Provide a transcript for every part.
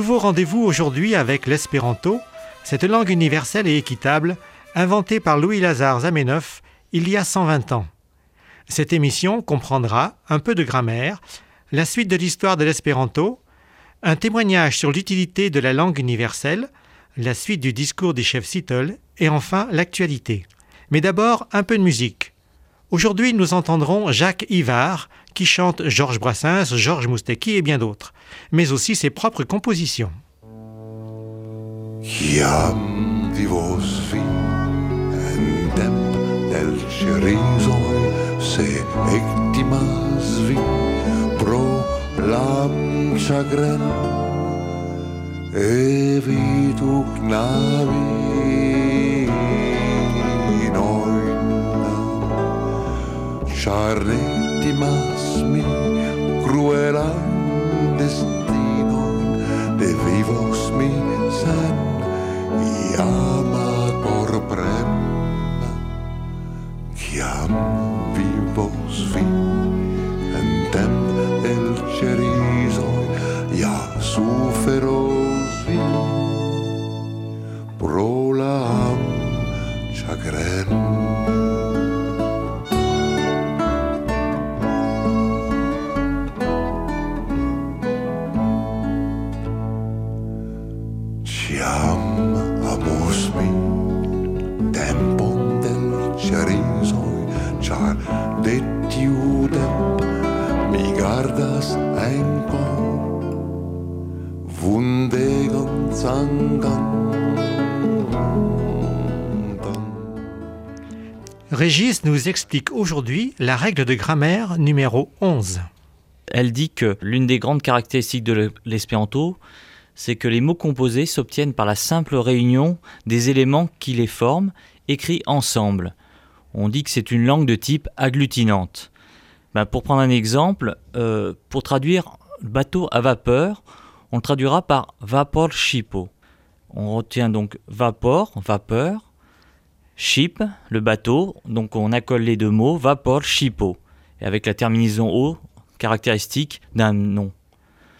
Nouveau rendez-vous aujourd'hui avec l'espéranto, cette langue universelle et équitable inventée par Louis-Lazare Zamenhof il y a 120 ans. Cette émission comprendra un peu de grammaire, la suite de l'histoire de l'espéranto, un témoignage sur l'utilité de la langue universelle, la suite du discours des chefs Seattle et enfin l'actualité. Mais d'abord un peu de musique. Aujourd'hui, nous entendrons Jacques Ivard qui chante Georges Brassens, Georges Moustaki et bien d'autres, mais aussi ses propres compositions. char timas mi cruelan destino de vivos mi san iama por prema chiam vivos vi. Régis nous explique aujourd'hui la règle de grammaire numéro 11. Elle dit que l'une des grandes caractéristiques de l'espéranto, c'est que les mots composés s'obtiennent par la simple réunion des éléments qui les forment, écrits ensemble. On dit que c'est une langue de type agglutinante. Ben, pour prendre un exemple, euh, pour traduire bateau à vapeur, on le traduira par vapor shipo. On retient donc vapor, vapeur, ship, le bateau, donc on accole les deux mots, vapor shipo, avec la terminaison o caractéristique d'un nom.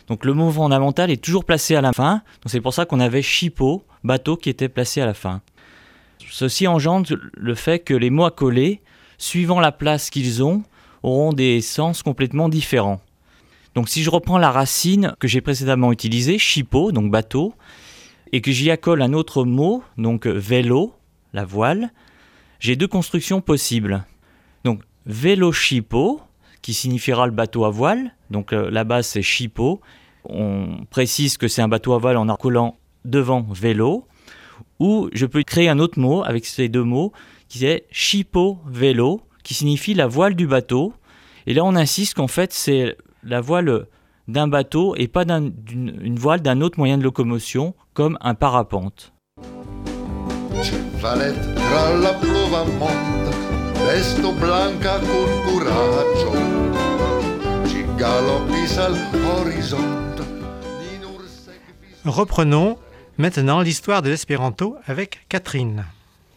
Donc le mot fondamental est toujours placé à la fin, c'est pour ça qu'on avait shipo, bateau qui était placé à la fin. Ceci engendre le fait que les mots accolés, suivant la place qu'ils ont, auront des sens complètement différents. Donc si je reprends la racine que j'ai précédemment utilisée, chipo, donc bateau, et que j'y accole un autre mot, donc vélo, la voile, j'ai deux constructions possibles. Donc vélo chipo, qui signifiera le bateau à voile, donc euh, la base c'est chipo, on précise que c'est un bateau à voile en accolant devant vélo, ou je peux créer un autre mot avec ces deux mots qui est chipo vélo, qui signifie la voile du bateau. Et là, on insiste qu'en fait, c'est la voile d'un bateau et pas d'un- d'une une voile d'un autre moyen de locomotion, comme un parapente. Reprenons maintenant l'histoire de l'espéranto avec Catherine.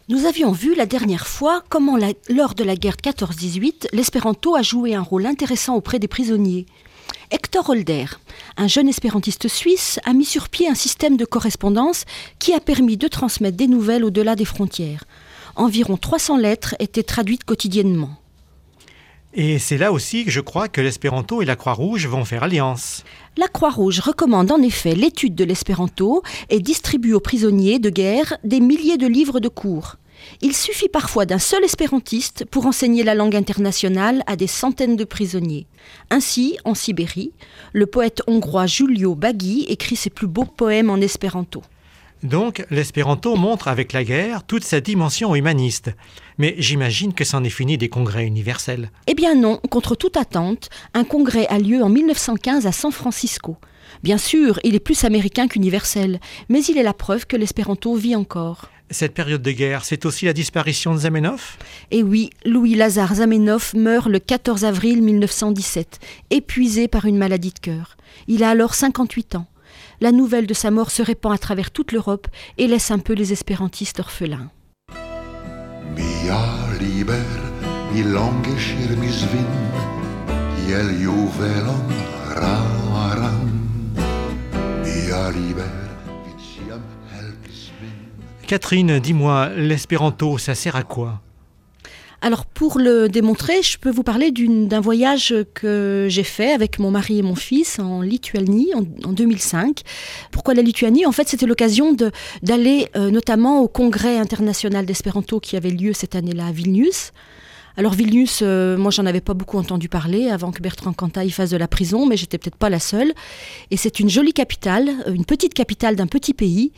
Nous avions vu la dernière fois comment, la- lors de la guerre 14-18, l'espéranto a joué un rôle intéressant auprès des prisonniers. Hector Holder, un jeune espérantiste suisse, a mis sur pied un système de correspondance qui a permis de transmettre des nouvelles au-delà des frontières. Environ 300 lettres étaient traduites quotidiennement. Et c'est là aussi que je crois que l'espéranto et la Croix-Rouge vont faire alliance. La Croix-Rouge recommande en effet l'étude de l'espéranto et distribue aux prisonniers de guerre des milliers de livres de cours. Il suffit parfois d'un seul espérantiste pour enseigner la langue internationale à des centaines de prisonniers. Ainsi, en Sibérie, le poète hongrois Julio Bagui écrit ses plus beaux poèmes en espéranto. Donc l'espéranto montre avec la guerre toute sa dimension humaniste. Mais j'imagine que c'en est fini des congrès universels. Eh bien non, contre toute attente, un congrès a lieu en 1915 à San Francisco. Bien sûr, il est plus américain qu'universel, mais il est la preuve que l'espéranto vit encore. Cette période de guerre, c'est aussi la disparition de Zamenhof? Et oui, Louis-Lazare Zamenhof meurt le 14 avril 1917, épuisé par une maladie de cœur. Il a alors 58 ans. La nouvelle de sa mort se répand à travers toute l'Europe et laisse un peu les espérantistes orphelins. Catherine, dis-moi, l'espéranto, ça sert à quoi? Alors pour le démontrer, je peux vous parler d'un voyage que j'ai fait avec mon mari et mon fils en Lituanie en, en 2005. Pourquoi la Lituanie? En fait, c'était l'occasion d'aller euh, notamment au congrès international d'espéranto qui avait lieu cette année-là à Vilnius. Alors Vilnius, euh, moi j'en avais pas beaucoup entendu parler avant que Bertrand Cantat y fasse de la prison, mais j'étais peut-être pas la seule. Et c'est une jolie capitale, euh, une petite capitale d'un petit pays.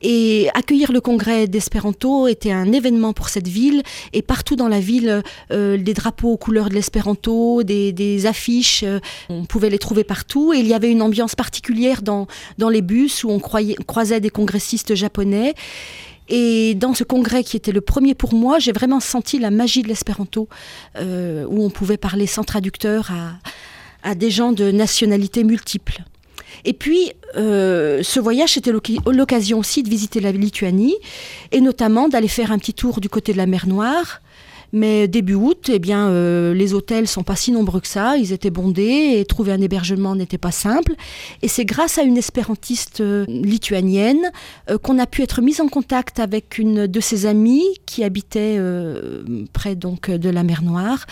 Et accueillir le congrès d'espéranto était un événement pour cette ville. Et partout dans la ville, euh, des drapeaux aux couleurs de l'espéranto, des, des affiches, euh, on pouvait les trouver partout. Et il y avait une ambiance particulière dans, dans les bus où on croyait- croisait des congressistes japonais. Et dans ce congrès qui était le premier pour moi, j'ai vraiment senti la magie de l'espéranto, euh, où on pouvait parler sans traducteur à, des gens de nationalités multiples. Et puis, euh, ce voyage, c'était l'oc- l'occasion aussi de visiter la Lituanie, et notamment d'aller faire un petit tour du côté de la mer Noire. Mais début août, eh bien, euh, les hôtels sont pas si nombreux que ça, ils étaient bondés et trouver un hébergement n'était pas simple. Et c'est grâce à une espérantiste euh, lituanienne euh, qu'on a pu être mise en contact avec une de ses amies qui habitait près donc de la mer Noire,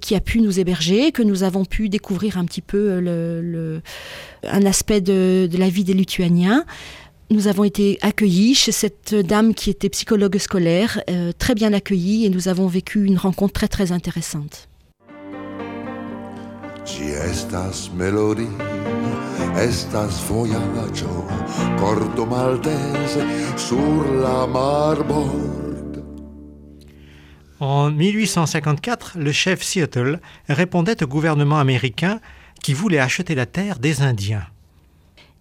qui a pu nous héberger, que nous avons pu découvrir un petit peu un aspect de la vie des Lituaniens. Nous avons été accueillis chez cette dame qui était psychologue scolaire, euh, très bien accueillie, et nous avons vécu une rencontre très très intéressante. Ci estas melodi, estas voyaggio, corto maltese sur la marbord. En 1854, le chef Seattle répondait au gouvernement américain qui voulait acheter la terre des Indiens.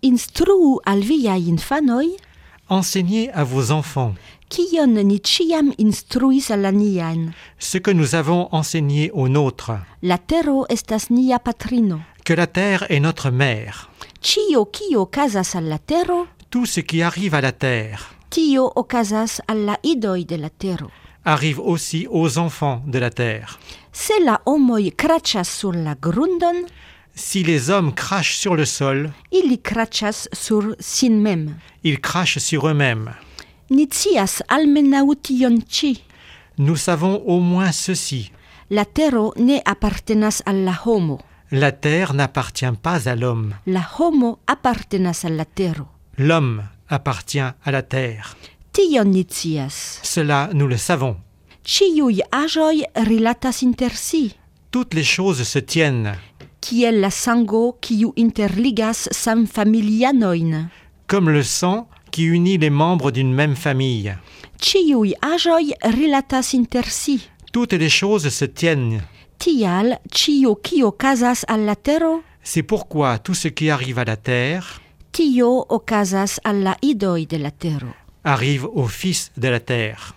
Instruu al viai infanoi, Enseignez à vos enfants kion ni ciam instruis al la niain. ce que nous avons enseigné aux nôtres, La tero estas nia patrino. que la terre est notre mère. Cio kio okazas al la tero, Tout ce qui arrive à la terre tio okazas al la idoj de la tero. arrive aussi aux enfants de la terre. Se la homoj kraĉas sur la grundon, Si les hommes crachent sur le sol, kraĉas sur sin ils crachent sur eux-mêmes. Nous savons au moins ceci. La tero ne la homo. La terre n'appartient pas à l'homme. La homo. L'homme appartient à la terre. Tion. Cela, nous le savons. Rilatas inter si, Toutes les choses se tiennent, kiel la sango kiu interligas samfamilianojn. comme le sang qui unit les membres d'une même famille. Ĉiuj aĵoj rilatas inter si. Toutes les choses se tiennent. Tial ĉio kio okazas al la tero, C'est pourquoi tout ce qui arrive à la terre tio okazas al la idoj de la tero. arrive au Fils de la terre.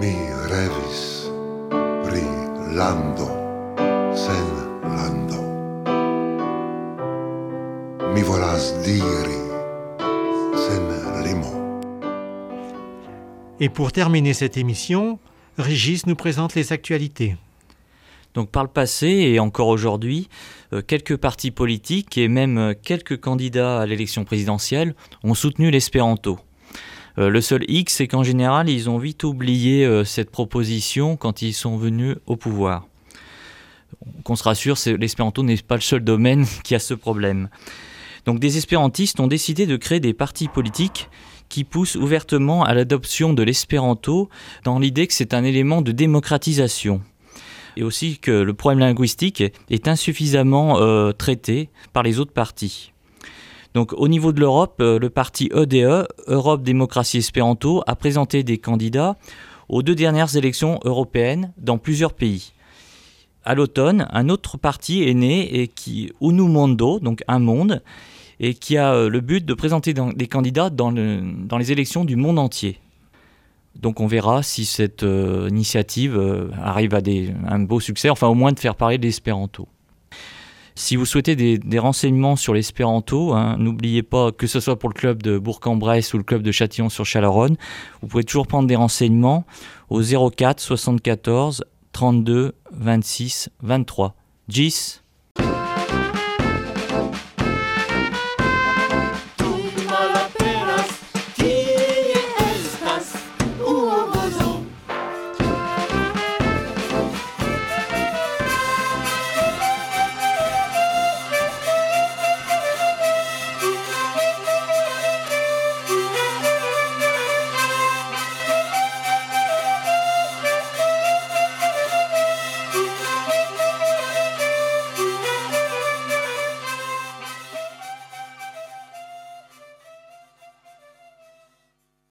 Mi revis pri lando sen Mi volas diri sen limo. Et pour terminer cette émission, Régis nous présente les actualités. Donc par le passé et encore aujourd'hui, euh, quelques partis politiques et même euh, quelques candidats à l'élection présidentielle ont soutenu l'espéranto. Euh, le seul X, c'est qu'en général, ils ont vite oublié cette proposition quand ils sont venus au pouvoir. Qu'on se rassure, l'espéranto n'est pas le seul domaine qui a ce problème. Donc des espérantistes ont décidé de créer des partis politiques qui poussent ouvertement à l'adoption de l'espéranto dans l'idée que c'est un élément de démocratisation et aussi que le problème linguistique est insuffisamment euh, traité par les autres partis. Donc au niveau de l'Europe, euh, le parti EDE, Europe Démocratie Espéranto, a présenté des candidats aux deux dernières élections européennes dans plusieurs pays. À l'automne, un autre parti est né et qui Unu Mondo, donc un monde, et qui a euh, le but de présenter des candidats dans, le- dans les élections du monde entier. Donc on verra si cette euh, initiative euh, arrive à un beau succès, enfin au moins de faire parler de l'espéranto. Si vous souhaitez des, des renseignements sur l'espéranto, hein, n'oubliez pas que ce soit pour le club de Bourg-en-Bresse ou le club de Châtillon-sur-Chalaronne, vous pouvez toujours prendre des renseignements au 04 74 32 26 23. Gis